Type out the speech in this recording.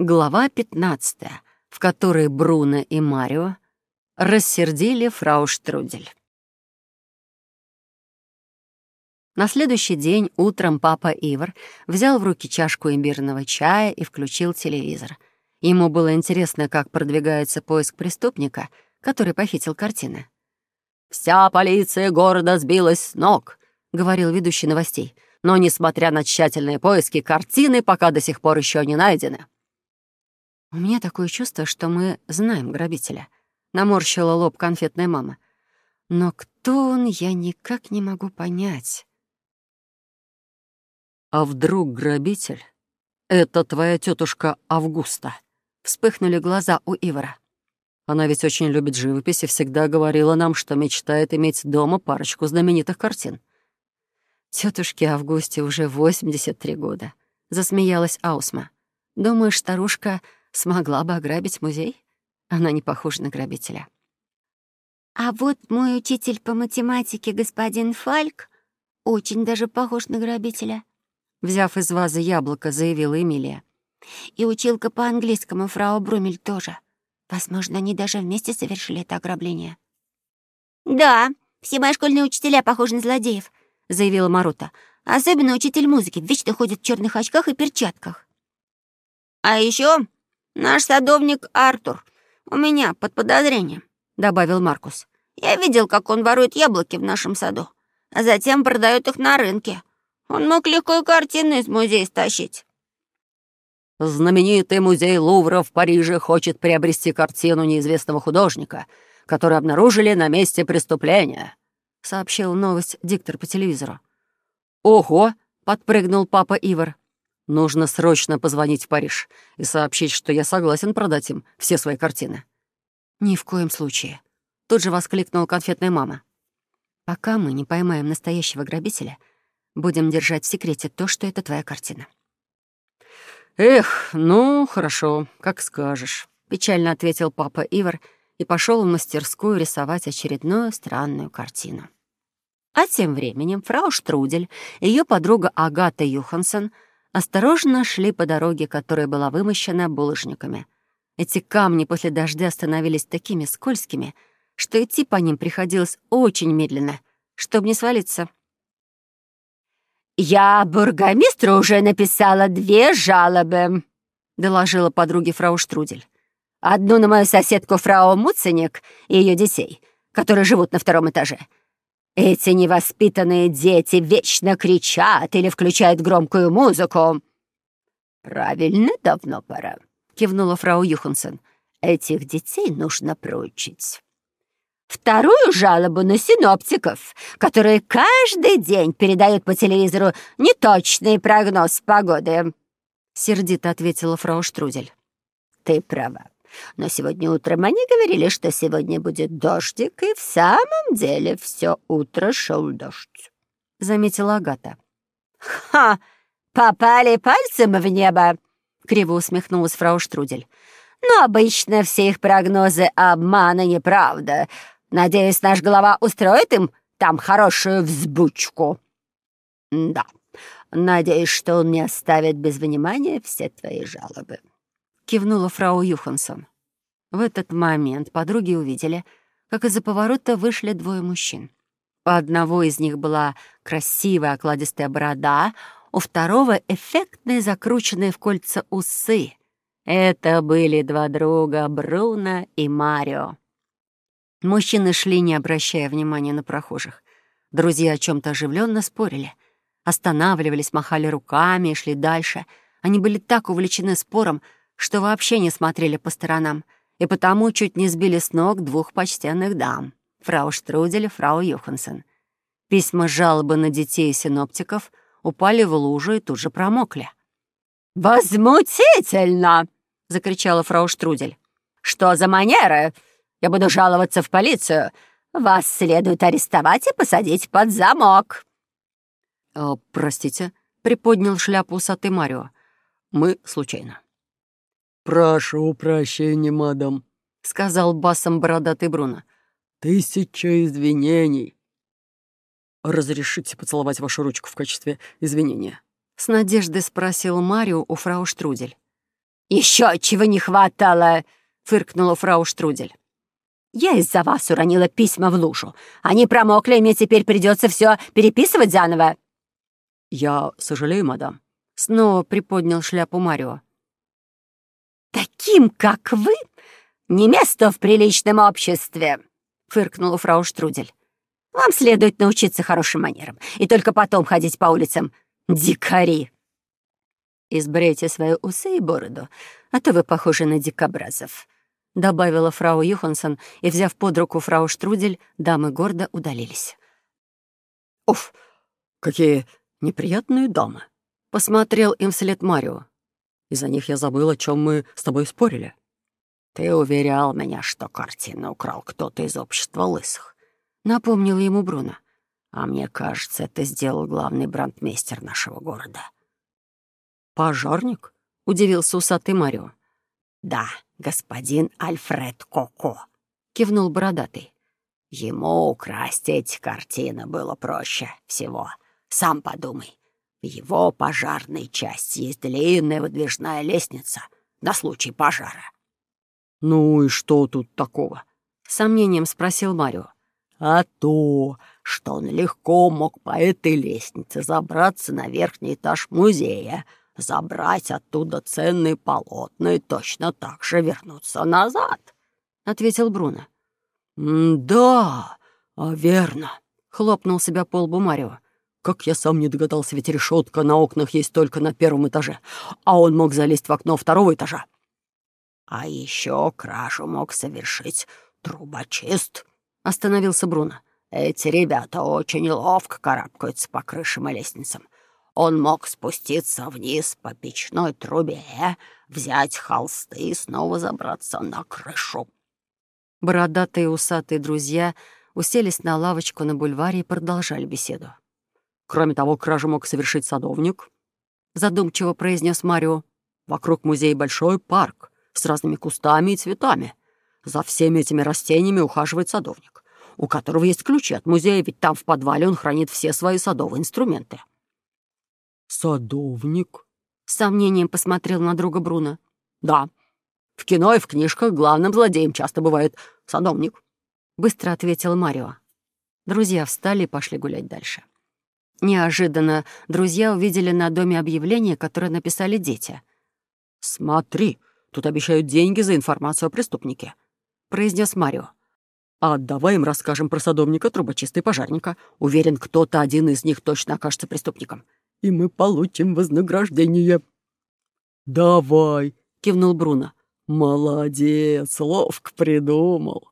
Глава 15, в которой Бруно и Марио рассердили фрау Штрудель. На следующий день утром папа Ивар взял в руки чашку имбирного чая и включил телевизор. Ему было интересно, как продвигается поиск преступника, который похитил картины. «Вся полиция города сбилась с ног», — говорил ведущий новостей. «Но, несмотря на тщательные поиски, картины пока до сих пор еще не найдены». «У меня такое чувство, что мы знаем грабителя», — наморщила лоб конфетная мама. «Но кто он, я никак не могу понять». «А вдруг грабитель — это твоя тетушка Августа?» — вспыхнули глаза у Ивара. «Она ведь очень любит живопись и всегда говорила нам, что мечтает иметь дома парочку знаменитых картин». «Тетушке Августе уже 83 года», — засмеялась Аусма. «Думаешь, старушка смогла бы ограбить музей? Она не похожа на грабителя. А вот мой учитель по математике, господин Фальк, очень даже похож на грабителя. Взяв из вазы яблоко, заявила Эмилия. И училка по английскому фрау Брумель тоже. Возможно, они даже вместе совершили это ограбление. «Да, все мои школьные учителя похожи на злодеев», — заявила Марута. «Особенно учитель музыки, вечно ходит в черных очках и перчатках». «А еще «Наш садовник Артур у меня под подозрением», — добавил Маркус. «Я видел, как он ворует яблоки в нашем саду, а затем продает их на рынке. Он мог легко и картины из музея стащить». «Знаменитый музей Лувра в Париже хочет приобрести картину неизвестного художника, который обнаружили на месте преступления», — сообщил новость диктор по телевизору. «Ого!» — подпрыгнул папа Ивар. Нужно срочно позвонить в Париж и сообщить, что я согласен продать им все свои картины. Ни в коем случае. Тут же воскликнула конфетная мама. Пока мы не поймаем настоящего грабителя, будем держать в секрете то, что это твоя картина. Эх, ну, хорошо, как скажешь, печально ответил папа Ивар и пошел в мастерскую рисовать очередную странную картину. А тем временем фрау Штрудель и ее подруга Агата Юхансон — осторожно шли по дороге, которая была вымощена булыжниками. Эти камни после дождя становились такими скользкими, что идти по ним приходилось очень медленно, чтобы не свалиться. «Я бургомистру уже написала две жалобы», — доложила подруге фрау Штрудель. «Одну на мою соседку фрау Муценик и ее детей, которые живут на втором этаже, эти невоспитанные дети вечно кричат или включают громкую музыку. «Правильно, давно пора», — кивнула фрау Юхансен. «Этих детей нужно проучить». Вторую жалобу на синоптиков, которые каждый день передают по телевизору неточный прогноз погоды. Сердито ответила фрау Штрудель. Ты права. Но сегодня утром они говорили, что сегодня будет дождик, и в самом деле все утро шел дождь», — заметила Агата. «Ха! Попали пальцем в небо!» — криво усмехнулась фрау Штрудель. «Но обычно все их прогнозы обмана неправда. Надеюсь, наш голова устроит им там хорошую взбучку». «Да, надеюсь, что он не оставит без внимания все твои жалобы» кивнула фрау Юхансон. В этот момент подруги увидели, как из-за поворота вышли двое мужчин. У одного из них была красивая окладистая борода, у второго — эффектные закрученные в кольца усы. Это были два друга Бруно и Марио. Мужчины шли, не обращая внимания на прохожих. Друзья о чем то оживленно спорили. Останавливались, махали руками и шли дальше. Они были так увлечены спором, что вообще не смотрели по сторонам, и потому чуть не сбили с ног двух почтенных дам — фрау Штрудель и фрау Йоханссон. Письма жалобы на детей и синоптиков упали в лужу и тут же промокли. «Возмутительно!» — закричала фрау Штрудель. «Что за манеры? Я буду жаловаться в полицию. Вас следует арестовать и посадить под замок». «Э, «Простите», — приподнял шляпу усатый Марио. «Мы случайно». «Прошу прощения, мадам», — сказал басом бородатый Бруно. «Тысяча извинений». «Разрешите поцеловать вашу ручку в качестве извинения?» — с надеждой спросил Марио у фрау Штрудель. Еще чего не хватало!» — фыркнула фрау Штрудель. «Я из-за вас уронила письма в лужу. Они промокли, и мне теперь придется все переписывать заново». «Я сожалею, мадам», — снова приподнял шляпу Марио. «Таким, как вы, не место в приличном обществе», — фыркнула фрау Штрудель. «Вам следует научиться хорошим манерам и только потом ходить по улицам. Дикари!» «Избрейте свои усы и бороду, а то вы похожи на дикобразов», — добавила фрау Юхансон, и, взяв под руку фрау Штрудель, дамы гордо удалились. «Уф, какие неприятные дамы!» — посмотрел им вслед Марио. «Из-за них я забыл, о чем мы с тобой спорили». «Ты уверял меня, что картину украл кто-то из общества лысых», — напомнил ему Бруно. «А мне кажется, это сделал главный брандмейстер нашего города». «Пожарник?» — удивился усатый Марио. «Да, господин Альфред Коко», — кивнул бородатый. «Ему украсть эти картины было проще всего. Сам подумай. В его пожарной части есть длинная выдвижная лестница на случай пожара». «Ну и что тут такого?» — сомнением спросил Марио. «А то, что он легко мог по этой лестнице забраться на верхний этаж музея, забрать оттуда ценные полотна и точно так же вернуться назад», — ответил Бруно. «Да, верно», — хлопнул себя по лбу Марио. «Как я сам не догадался, ведь решетка на окнах есть только на первом этаже, а он мог залезть в окно второго этажа». «А еще кражу мог совершить трубочист», — остановился Бруно. «Эти ребята очень ловко карабкаются по крышам и лестницам. Он мог спуститься вниз по печной трубе, взять холсты и снова забраться на крышу. Бородатые усатые друзья уселись на лавочку на бульваре и продолжали беседу. «Кроме того, кражу мог совершить садовник», — задумчиво произнес Марио. «Вокруг музея большой парк с разными кустами и цветами. За всеми этими растениями ухаживает садовник, у которого есть ключи от музея, ведь там в подвале он хранит все свои садовые инструменты». «Садовник?» — с сомнением посмотрел на друга Бруно. «Да. В кино и в книжках главным злодеем часто бывает садовник», — быстро ответил Марио. Друзья встали и пошли гулять дальше. Неожиданно друзья увидели на доме объявление, которое написали дети. «Смотри, тут обещают деньги за информацию о преступнике», — произнес Марио. «А давай им расскажем про садовника, трубочиста и пожарника. Уверен, кто-то один из них точно окажется преступником и мы получим вознаграждение». «Давай», — кивнул Бруно. «Молодец, ловко придумал».